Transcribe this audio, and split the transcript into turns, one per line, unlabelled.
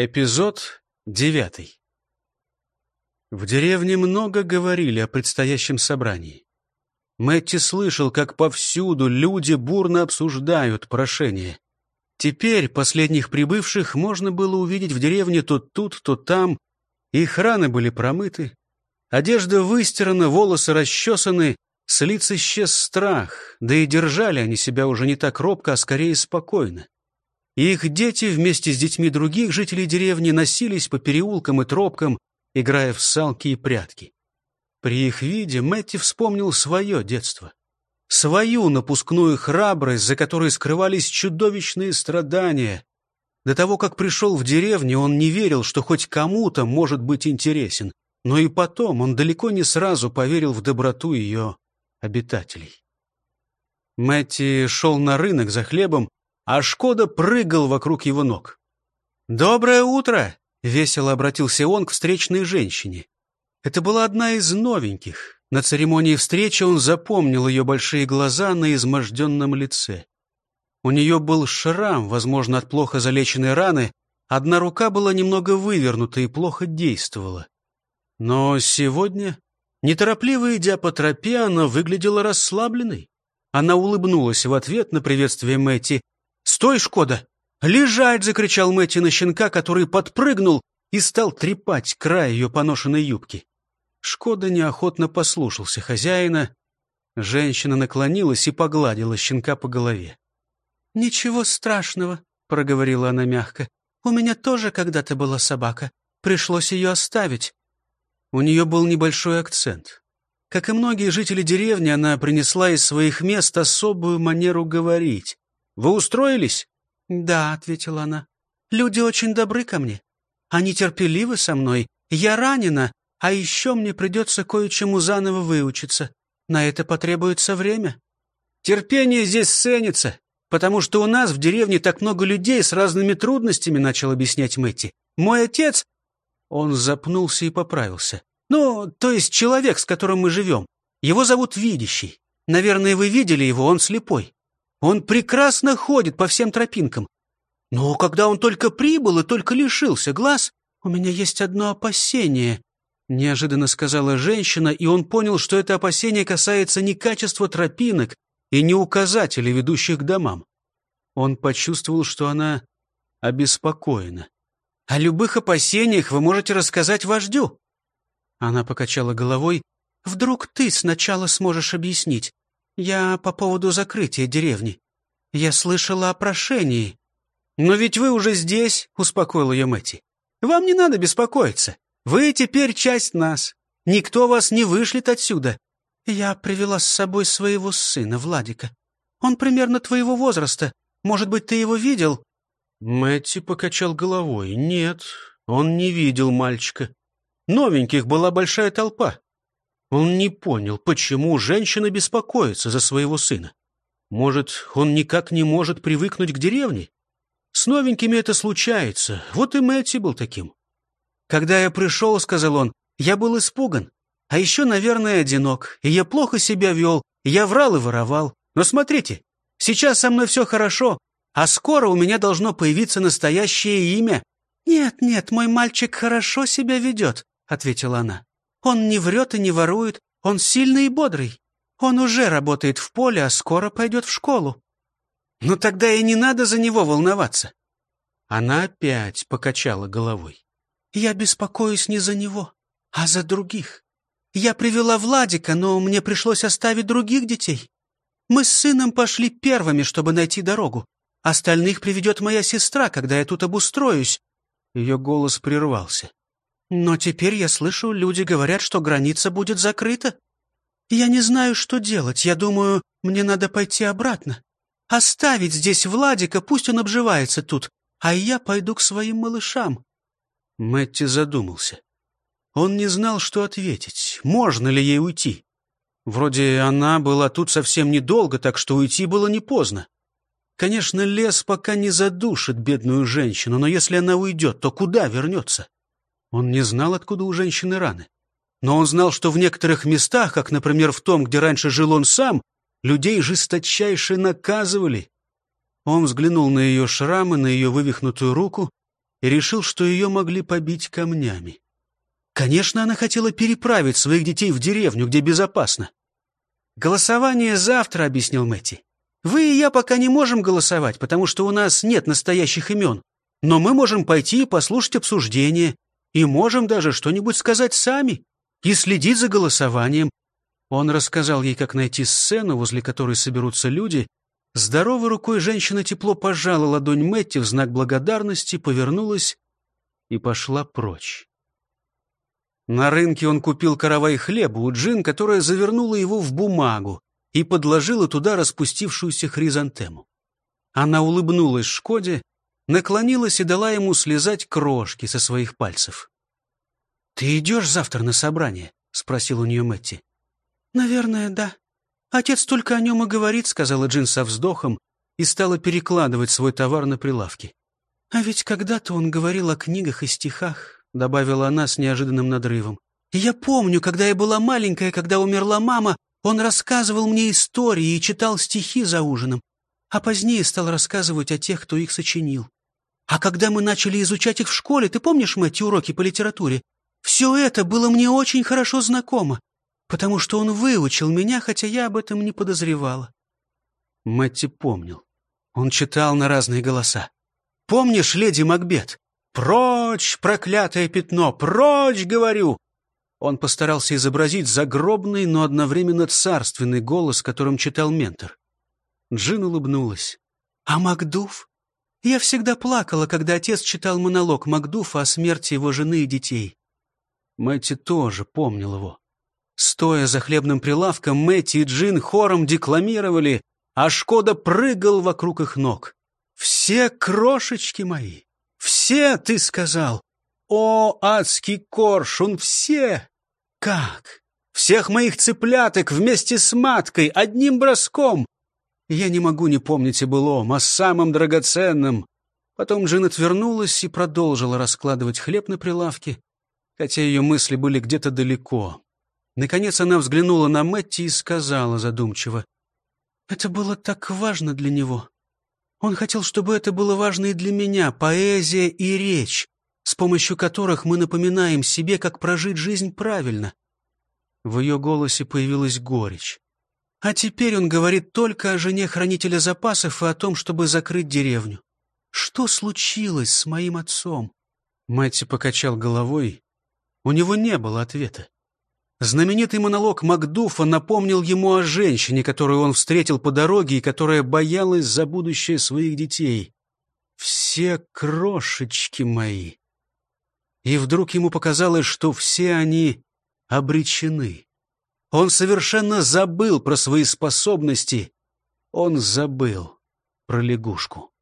Эпизод девятый. В деревне много говорили о предстоящем собрании. Мэтти слышал, как повсюду люди бурно обсуждают прошение. Теперь последних прибывших можно было увидеть в деревне то тут, то там. Их раны были промыты. Одежда выстирана, волосы расчесаны, с лиц исчез страх, да и держали они себя уже не так робко, а скорее спокойно их дети вместе с детьми других жителей деревни носились по переулкам и тропкам, играя в салки и прятки. При их виде Мэтти вспомнил свое детство. Свою напускную храбрость, за которой скрывались чудовищные страдания. До того, как пришел в деревню, он не верил, что хоть кому-то может быть интересен. Но и потом он далеко не сразу поверил в доброту ее обитателей. Мэтти шел на рынок за хлебом, а Шкода прыгал вокруг его ног. «Доброе утро!» — весело обратился он к встречной женщине. Это была одна из новеньких. На церемонии встречи он запомнил ее большие глаза на изможденном лице. У нее был шрам, возможно, от плохо залеченной раны. Одна рука была немного вывернута и плохо действовала. Но сегодня, неторопливо идя по тропе, она выглядела расслабленной. Она улыбнулась в ответ на приветствие Мэтти «Стой, Шкода!» «Лежать!» — закричал Мэтти на щенка, который подпрыгнул и стал трепать край ее поношенной юбки. Шкода неохотно послушался хозяина. Женщина наклонилась и погладила щенка по голове. «Ничего страшного», — проговорила она мягко. «У меня тоже когда-то была собака. Пришлось ее оставить». У нее был небольшой акцент. Как и многие жители деревни, она принесла из своих мест особую манеру говорить. Вы устроились?» «Да», — ответила она. «Люди очень добры ко мне. Они терпеливы со мной. Я ранена, а еще мне придется кое-чему заново выучиться. На это потребуется время». «Терпение здесь ценится, потому что у нас в деревне так много людей с разными трудностями», — начал объяснять Мэтти. «Мой отец...» Он запнулся и поправился. «Ну, то есть человек, с которым мы живем. Его зовут Видящий. Наверное, вы видели его, он слепой. Он прекрасно ходит по всем тропинкам. Но когда он только прибыл и только лишился глаз, у меня есть одно опасение, — неожиданно сказала женщина, и он понял, что это опасение касается не качества тропинок и не указателей, ведущих к домам. Он почувствовал, что она обеспокоена. «О любых опасениях вы можете рассказать вождю». Она покачала головой. «Вдруг ты сначала сможешь объяснить? «Я по поводу закрытия деревни. Я слышала о прошении». «Но ведь вы уже здесь», — успокоил ее Мэтти. «Вам не надо беспокоиться. Вы теперь часть нас. Никто вас не вышлет отсюда. Я привела с собой своего сына, Владика. Он примерно твоего возраста. Может быть, ты его видел?» Мэтти покачал головой. «Нет, он не видел мальчика. Новеньких была большая толпа. Он не понял, почему женщина беспокоится за своего сына. Может, он никак не может привыкнуть к деревне? С новенькими это случается. Вот и Мэтти был таким. «Когда я пришел, — сказал он, — я был испуган. А еще, наверное, одинок. И я плохо себя вел. Я врал и воровал. Но смотрите, сейчас со мной все хорошо, а скоро у меня должно появиться настоящее имя». «Нет, нет, мой мальчик хорошо себя ведет», — ответила она. Он не врет и не ворует, он сильный и бодрый. Он уже работает в поле, а скоро пойдет в школу. Ну тогда и не надо за него волноваться. Она опять покачала головой. Я беспокоюсь не за него, а за других. Я привела Владика, но мне пришлось оставить других детей. Мы с сыном пошли первыми, чтобы найти дорогу. Остальных приведет моя сестра, когда я тут обустроюсь. Ее голос прервался. Но теперь я слышу, люди говорят, что граница будет закрыта. Я не знаю, что делать. Я думаю, мне надо пойти обратно. Оставить здесь Владика, пусть он обживается тут, а я пойду к своим малышам. Мэтти задумался. Он не знал, что ответить. Можно ли ей уйти? Вроде она была тут совсем недолго, так что уйти было не поздно. Конечно, лес пока не задушит бедную женщину, но если она уйдет, то куда вернется? Он не знал, откуда у женщины раны. Но он знал, что в некоторых местах, как, например, в том, где раньше жил он сам, людей жесточайше наказывали. Он взглянул на ее шрамы, на ее вывихнутую руку. и решил, что ее могли побить камнями. Конечно, она хотела переправить своих детей в деревню, где безопасно. «Голосование завтра», — объяснил Мэтти. «Вы и я пока не можем голосовать, потому что у нас нет настоящих имен. Но мы можем пойти и послушать обсуждение, и можем даже что-нибудь сказать сами и следить за голосованием». Он рассказал ей, как найти сцену, возле которой соберутся люди. Здоровой рукой женщина тепло пожала ладонь Мэтти в знак благодарности, повернулась и пошла прочь. На рынке он купил каравай хлеба у Джин, которая завернула его в бумагу и подложила туда распустившуюся хризантему. Она улыбнулась Шкоде, наклонилась и дала ему слезать крошки со своих пальцев. «Ты идешь завтра на собрание?» — спросил у нее Мэтти. «Наверное, да. Отец только о нем и говорит», — сказала Джин со вздохом и стала перекладывать свой товар на прилавки. «А ведь когда-то он говорил о книгах и стихах, — добавила она с неожиданным надрывом. «Я помню, когда я была маленькая, когда умерла мама, он рассказывал мне истории и читал стихи за ужином, а позднее стал рассказывать о тех, кто их сочинил. А когда мы начали изучать их в школе, ты помнишь, Мэтти, уроки по литературе? Все это было мне очень хорошо знакомо, потому что он выучил меня, хотя я об этом не подозревала». Мэтти помнил. Он читал на разные голоса. «Помнишь, леди Макбет? «Прочь, проклятое пятно! Прочь, говорю!» Он постарался изобразить загробный, но одновременно царственный голос, которым читал ментор. Джин улыбнулась. «А Макдуф? Я всегда плакала, когда отец читал монолог Макдуфа о смерти его жены и детей». Мэтти тоже помнил его. Стоя за хлебным прилавком, Мэтти и Джин хором декламировали, а Шкода прыгал вокруг их ног. «Все крошечки мои! Все, ты сказал. О, адский коршун, все! Как? Всех моих цыпляток вместе с маткой, одним броском. Я не могу не помнить о былом, о самом драгоценном. Потом Джин отвернулась и продолжила раскладывать хлеб на прилавке, хотя ее мысли были где-то далеко. Наконец она взглянула на Мэтти и сказала задумчиво. «Это было так важно для него. Он хотел, чтобы это было важно и для меня, поэзия и речь, с помощью которых мы напоминаем себе, как прожить жизнь правильно. В ее голосе появилась горечь. А теперь он говорит только о жене хранителя запасов и о том, чтобы закрыть деревню. Что случилось с моим отцом? Мэтти покачал головой. У него не было ответа. Знаменитый монолог Макдуфа напомнил ему о женщине, которую он встретил по дороге и которая боялась за будущее своих детей. «Все крошечки мои!» И вдруг ему показалось, что все они обречены. Он совершенно забыл про свои способности. Он забыл про лягушку.